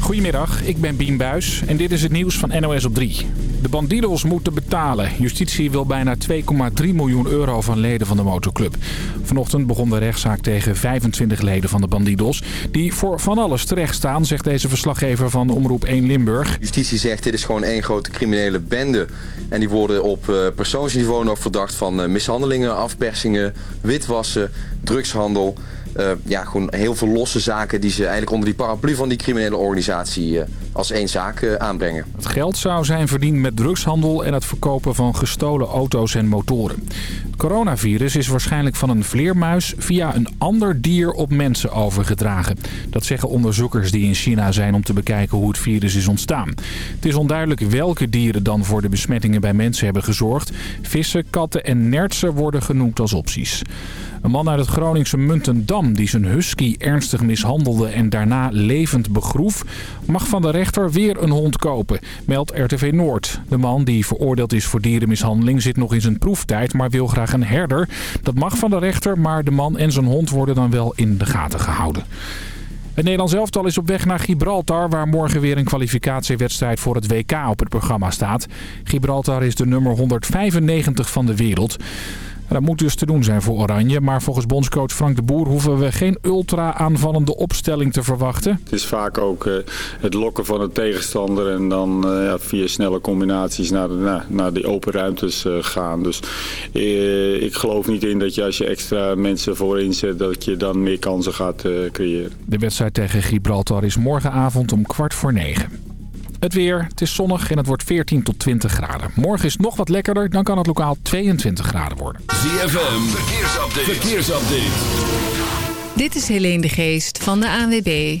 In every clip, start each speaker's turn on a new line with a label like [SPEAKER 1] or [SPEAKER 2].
[SPEAKER 1] Goedemiddag, ik ben Bien Buis en dit is het nieuws van NOS op 3. De bandidos moeten betalen. Justitie wil bijna 2,3 miljoen euro van leden van de motorclub. Vanochtend begon de rechtszaak tegen 25 leden van de bandidos... die voor van alles terecht staan, zegt deze verslaggever van Omroep 1 Limburg.
[SPEAKER 2] Justitie zegt dit is gewoon één grote criminele bende. En die worden op uh, persoonsniveau nog verdacht van uh, mishandelingen, afpersingen, witwassen, drugshandel... Uh, ja, gewoon heel veel losse zaken die ze eigenlijk onder die paraplu van die criminele organisatie uh, als één zaak uh, aanbrengen.
[SPEAKER 1] Het geld zou zijn verdiend met drugshandel en het verkopen van gestolen auto's en motoren. Het coronavirus is waarschijnlijk van een vleermuis via een ander dier op mensen overgedragen. Dat zeggen onderzoekers die in China zijn om te bekijken hoe het virus is ontstaan. Het is onduidelijk welke dieren dan voor de besmettingen bij mensen hebben gezorgd. Vissen, katten en nertsen worden genoemd als opties. Een man uit het Groningse Muntendam die zijn husky ernstig mishandelde en daarna levend begroef... mag van de rechter weer een hond kopen, meldt RTV Noord. De man die veroordeeld is voor dierenmishandeling zit nog in zijn proeftijd, maar wil graag een herder. Dat mag van de rechter, maar de man en zijn hond worden dan wel in de gaten gehouden. Het Nederlands elftal is op weg naar Gibraltar, waar morgen weer een kwalificatiewedstrijd voor het WK op het programma staat. Gibraltar is de nummer 195 van de wereld. Dat moet dus te doen zijn voor Oranje. Maar volgens bondscoach Frank de Boer hoeven we geen ultra-aanvallende opstelling te verwachten.
[SPEAKER 3] Het is vaak ook uh, het lokken van de tegenstander en dan uh, ja, via snelle combinaties naar, de, naar, naar die open ruimtes uh, gaan. Dus ik geloof niet in dat je als je extra mensen voorin zet dat je dan meer kansen gaat creëren.
[SPEAKER 1] De wedstrijd tegen Gibraltar is morgenavond om kwart voor negen. Het weer, het is zonnig en het wordt 14 tot 20 graden. Morgen is het nog wat lekkerder, dan kan het lokaal 22 graden worden.
[SPEAKER 4] ZFM, verkeersupdate. verkeersupdate.
[SPEAKER 5] Dit is Helene de Geest van de ANWB.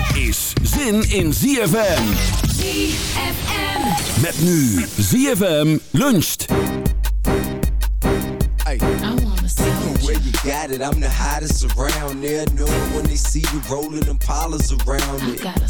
[SPEAKER 4] is zin in ZFM.
[SPEAKER 6] ZFM.
[SPEAKER 4] Met nu ZFM luncht.
[SPEAKER 7] got it. I'm the hottest around. there. know when they see you rolling them polars around it. With the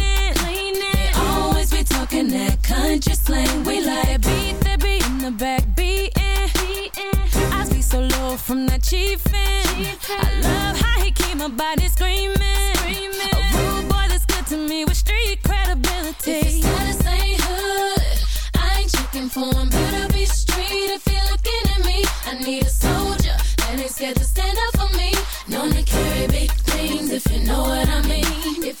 [SPEAKER 6] They always be talking that country slang. We like beat the beat in the back beating. I see so low from that chiefin'. chiefin'. I love how he keep my body screaming. screaming. A rude boy that's good to me with street credibility. If his status ain't hood, I ain't checking for him. Better be street if you're looking at me. I need a soldier that ain't scared to stand up for me. Known to carry big things if you know what I mean. If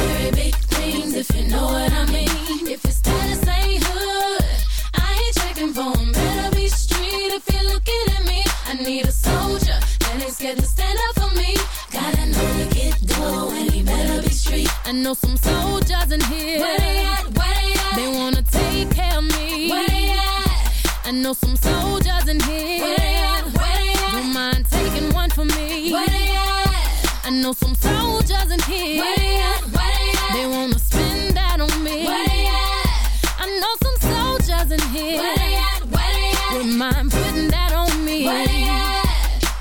[SPEAKER 6] Carry big if you know what I mean. If hood, I ain't checking better be street if you're looking at me. I need a soldier scared to stand up for me. Gotta know and he better be street. I know some soldiers in here. Where they at? Where they at? They wanna take care of me. Where they at? I know some soldiers in here. Where they at? Don't mind taking one for me. Where they at? I know some soldiers in here. Where they at? Know some soldiers in here. Where they at? Where they at? Wouldn't mind putting that on me. Where they at?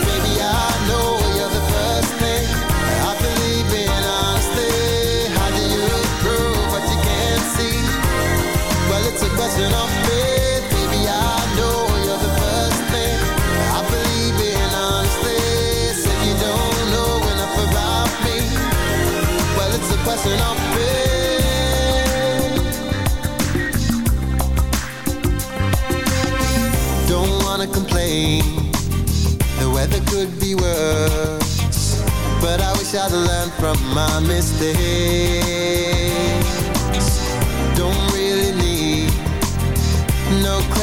[SPEAKER 8] I'd learned from my mistakes.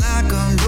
[SPEAKER 9] Like a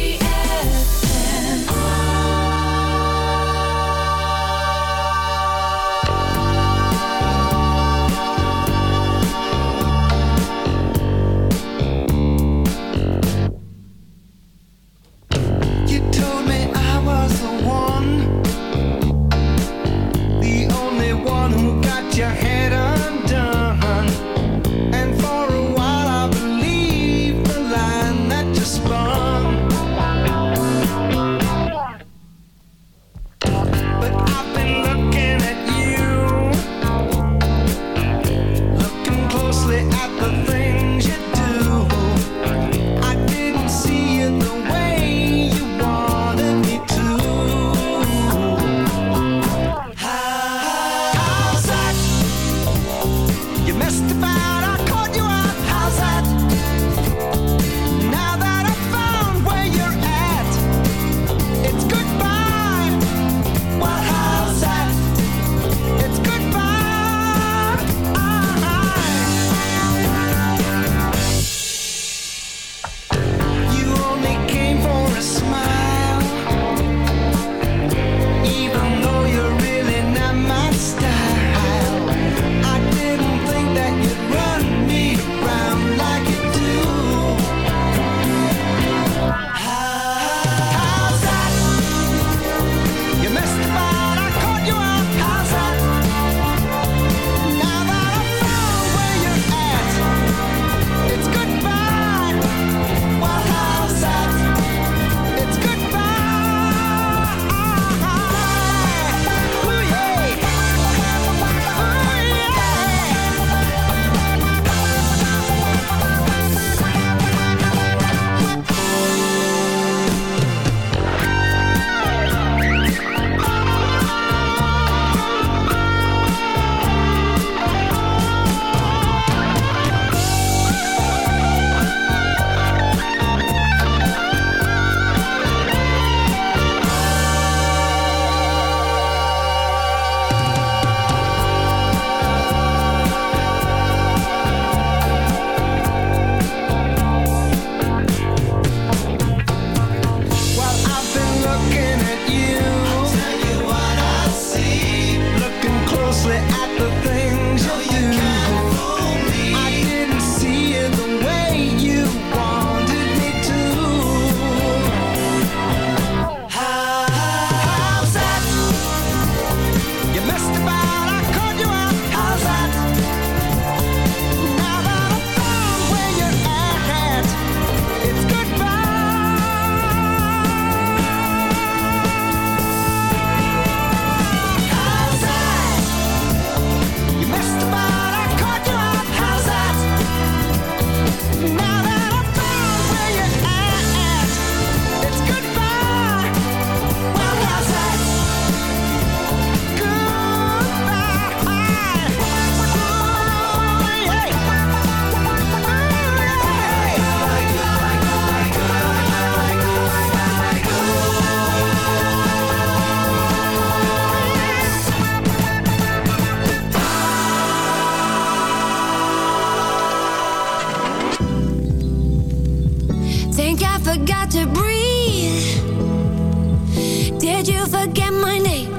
[SPEAKER 10] did you forget my name?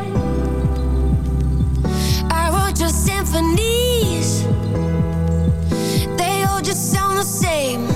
[SPEAKER 10] I wrote your symphonies They all just sound the same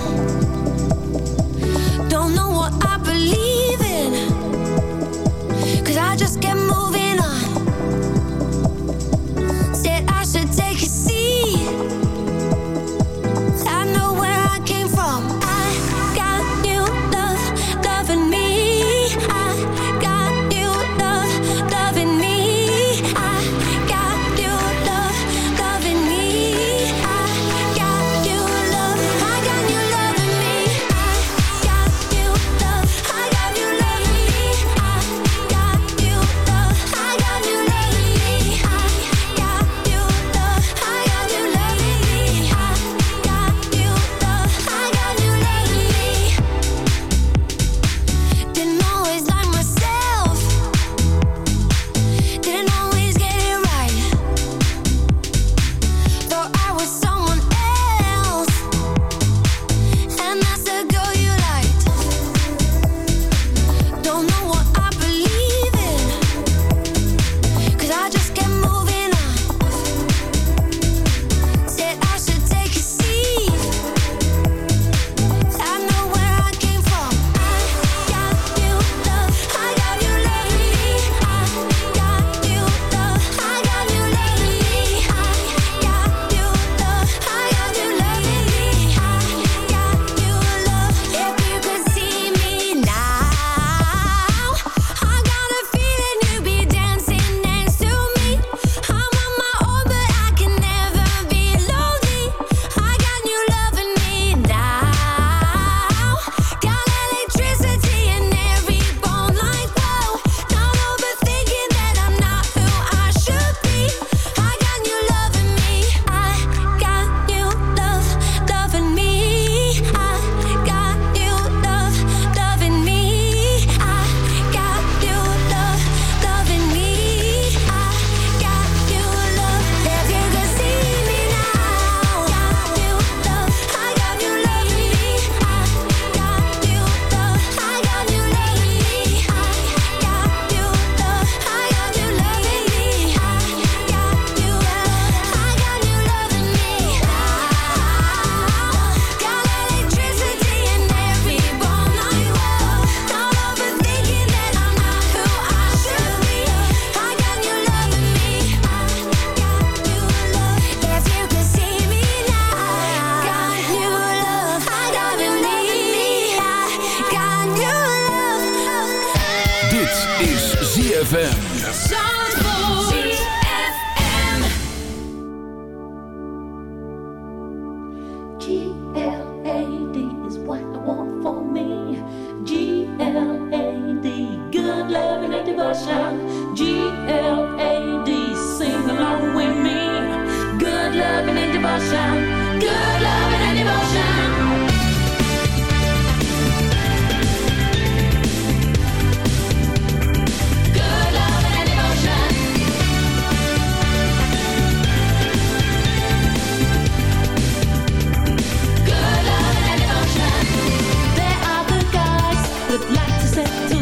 [SPEAKER 6] like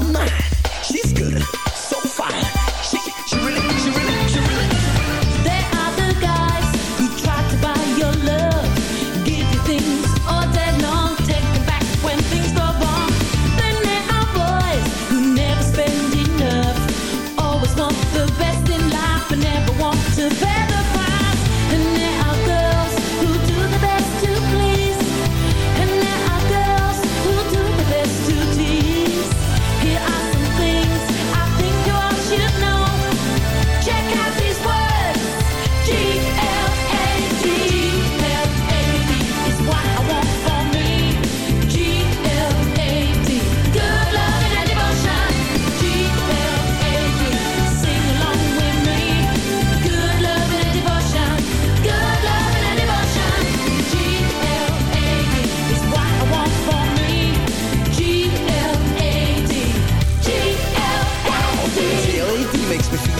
[SPEAKER 7] my mind.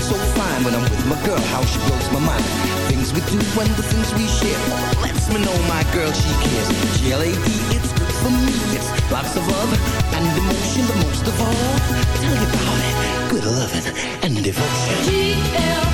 [SPEAKER 7] So fine
[SPEAKER 6] when
[SPEAKER 7] I'm with my girl, how she blows my mind. Things we do and the things we share. Lets me know my girl, she cares. G-L-A-D, it's good for me. It's lots of love and emotion, but most of all, tell you about it. Good loving and devotion.
[SPEAKER 6] G-L-A-D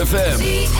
[SPEAKER 4] ZFM.